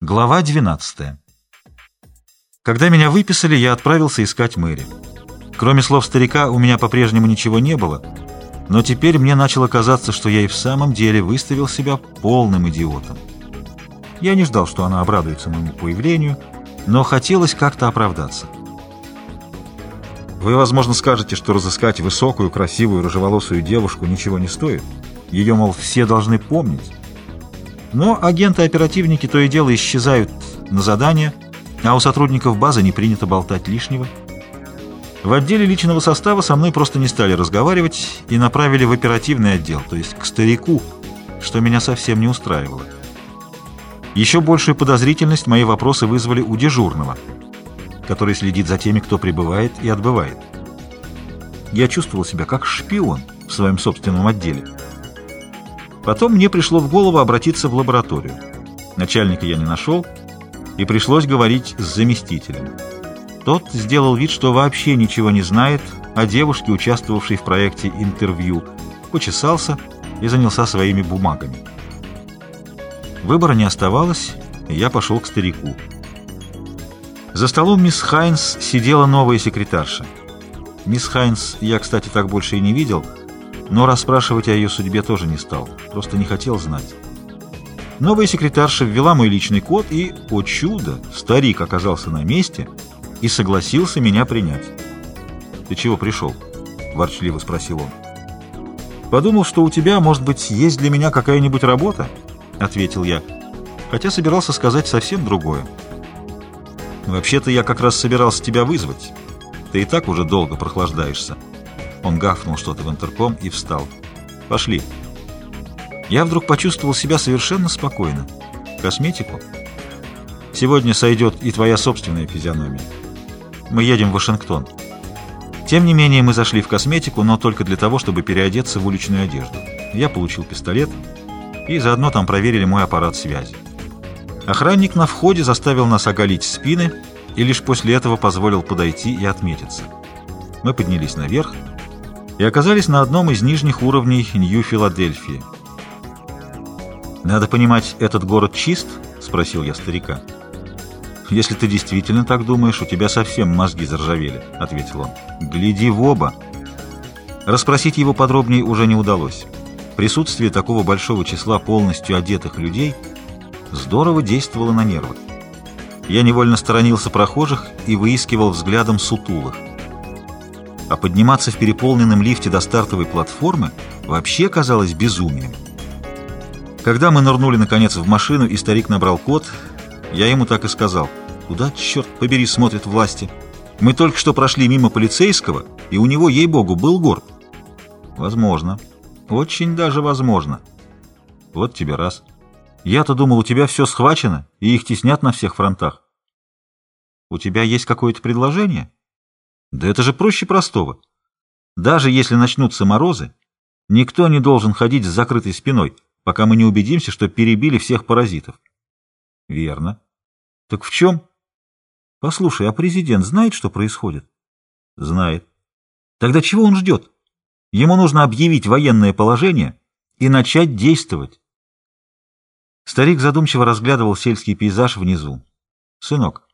Глава 12. Когда меня выписали, я отправился искать Мэри. Кроме слов старика, у меня по-прежнему ничего не было, но теперь мне начало казаться, что я и в самом деле выставил себя полным идиотом. Я не ждал, что она обрадуется моему появлению, но хотелось как-то оправдаться. Вы, возможно, скажете, что разыскать высокую, красивую, рыжеволосую девушку ничего не стоит. Ее, мол, все должны помнить. Но агенты-оперативники то и дело исчезают на задание, а у сотрудников базы не принято болтать лишнего. В отделе личного состава со мной просто не стали разговаривать и направили в оперативный отдел, то есть к старику, что меня совсем не устраивало. Еще большую подозрительность мои вопросы вызвали у дежурного, который следит за теми, кто прибывает и отбывает. Я чувствовал себя как шпион в своем собственном отделе. Потом мне пришло в голову обратиться в лабораторию. Начальника я не нашел, и пришлось говорить с заместителем. Тот сделал вид, что вообще ничего не знает о девушке, участвовавшей в проекте «Интервью», почесался и занялся своими бумагами. Выбора не оставалось, и я пошел к старику. За столом мисс Хайнс сидела новая секретарша. Мисс Хайнс я, кстати, так больше и не видел — но расспрашивать о ее судьбе тоже не стал, просто не хотел знать. Новая секретарша ввела мой личный код, и, о чудо, старик оказался на месте и согласился меня принять. «Ты чего пришел?» — ворчливо спросил он. «Подумал, что у тебя, может быть, есть для меня какая-нибудь работа?» — ответил я, хотя собирался сказать совсем другое. «Вообще-то я как раз собирался тебя вызвать. Ты и так уже долго прохлаждаешься». Он гафнул что-то в интерком и встал. «Пошли». Я вдруг почувствовал себя совершенно спокойно. Косметику? Сегодня сойдет и твоя собственная физиономия. Мы едем в Вашингтон. Тем не менее, мы зашли в косметику, но только для того, чтобы переодеться в уличную одежду. Я получил пистолет, и заодно там проверили мой аппарат связи. Охранник на входе заставил нас оголить спины и лишь после этого позволил подойти и отметиться. Мы поднялись наверх, и оказались на одном из нижних уровней Нью-Филадельфии. «Надо понимать, этот город чист?» — спросил я старика. «Если ты действительно так думаешь, у тебя совсем мозги заржавели», — ответил он. «Гляди в оба». Расспросить его подробнее уже не удалось. Присутствие такого большого числа полностью одетых людей здорово действовало на нервы. Я невольно сторонился прохожих и выискивал взглядом сутулых а подниматься в переполненном лифте до стартовой платформы вообще казалось безумием. Когда мы нырнули, наконец, в машину, и старик набрал код, я ему так и сказал. «Куда, черт побери, смотрят власти? Мы только что прошли мимо полицейского, и у него, ей-богу, был горб». «Возможно. Очень даже возможно. Вот тебе раз. Я-то думал, у тебя все схвачено, и их теснят на всех фронтах. У тебя есть какое-то предложение?» Да это же проще простого. Даже если начнутся морозы, никто не должен ходить с закрытой спиной, пока мы не убедимся, что перебили всех паразитов. Верно. Так в чем? Послушай, а президент знает, что происходит? Знает. Тогда чего он ждет? Ему нужно объявить военное положение и начать действовать. Старик задумчиво разглядывал сельский пейзаж внизу. Сынок,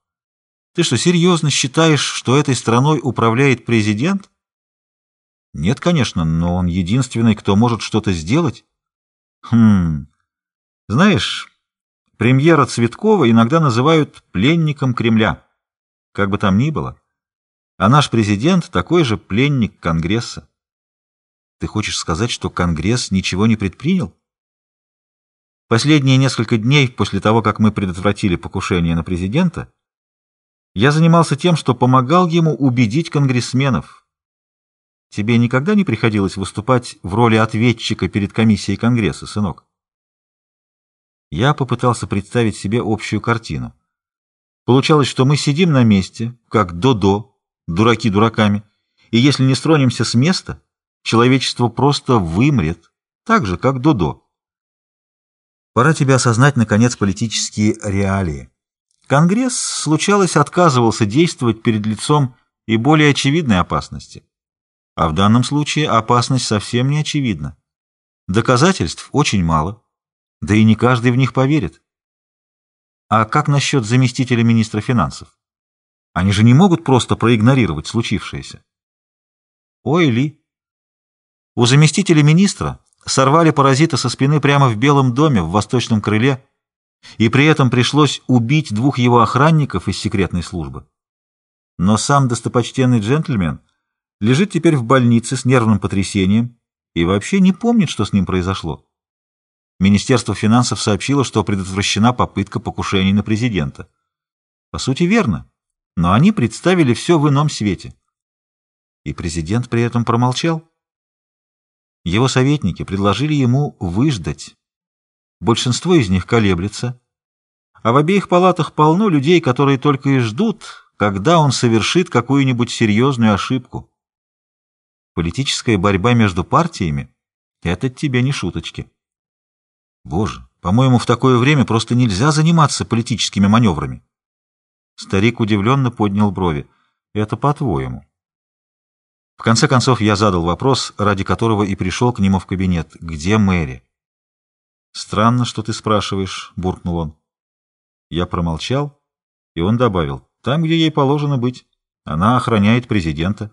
ты что, серьезно считаешь, что этой страной управляет президент? Нет, конечно, но он единственный, кто может что-то сделать. Хм... Знаешь, премьера Цветкова иногда называют пленником Кремля. Как бы там ни было. А наш президент такой же пленник Конгресса. Ты хочешь сказать, что Конгресс ничего не предпринял? Последние несколько дней после того, как мы предотвратили покушение на президента, я занимался тем, что помогал ему убедить конгрессменов. Тебе никогда не приходилось выступать в роли ответчика перед комиссией Конгресса, сынок? Я попытался представить себе общую картину. Получалось, что мы сидим на месте, как до-до, дураки дураками, и если не стронемся с места, человечество просто вымрет, так же, как до-до. Пора тебе осознать, наконец, политические реалии. Конгресс, случалось, отказывался действовать перед лицом и более очевидной опасности. А в данном случае опасность совсем не очевидна. Доказательств очень мало, да и не каждый в них поверит. А как насчет заместителя министра финансов? Они же не могут просто проигнорировать случившееся. Ой, Ли. У заместителя министра сорвали паразита со спины прямо в Белом доме в восточном крыле, и при этом пришлось убить двух его охранников из секретной службы. Но сам достопочтенный джентльмен лежит теперь в больнице с нервным потрясением и вообще не помнит, что с ним произошло. Министерство финансов сообщило, что предотвращена попытка покушений на президента. По сути, верно, но они представили все в ином свете. И президент при этом промолчал. Его советники предложили ему выждать. Большинство из них колеблется, а в обеих палатах полно людей, которые только и ждут, когда он совершит какую-нибудь серьезную ошибку. Политическая борьба между партиями — это тебе не шуточки. Боже, по-моему, в такое время просто нельзя заниматься политическими маневрами. Старик удивленно поднял брови. Это по-твоему. В конце концов, я задал вопрос, ради которого и пришел к нему в кабинет. Где Мэри? Странно, что ты спрашиваешь, буркнул он. Я промолчал, и он добавил. Там, где ей положено быть. Она охраняет президента.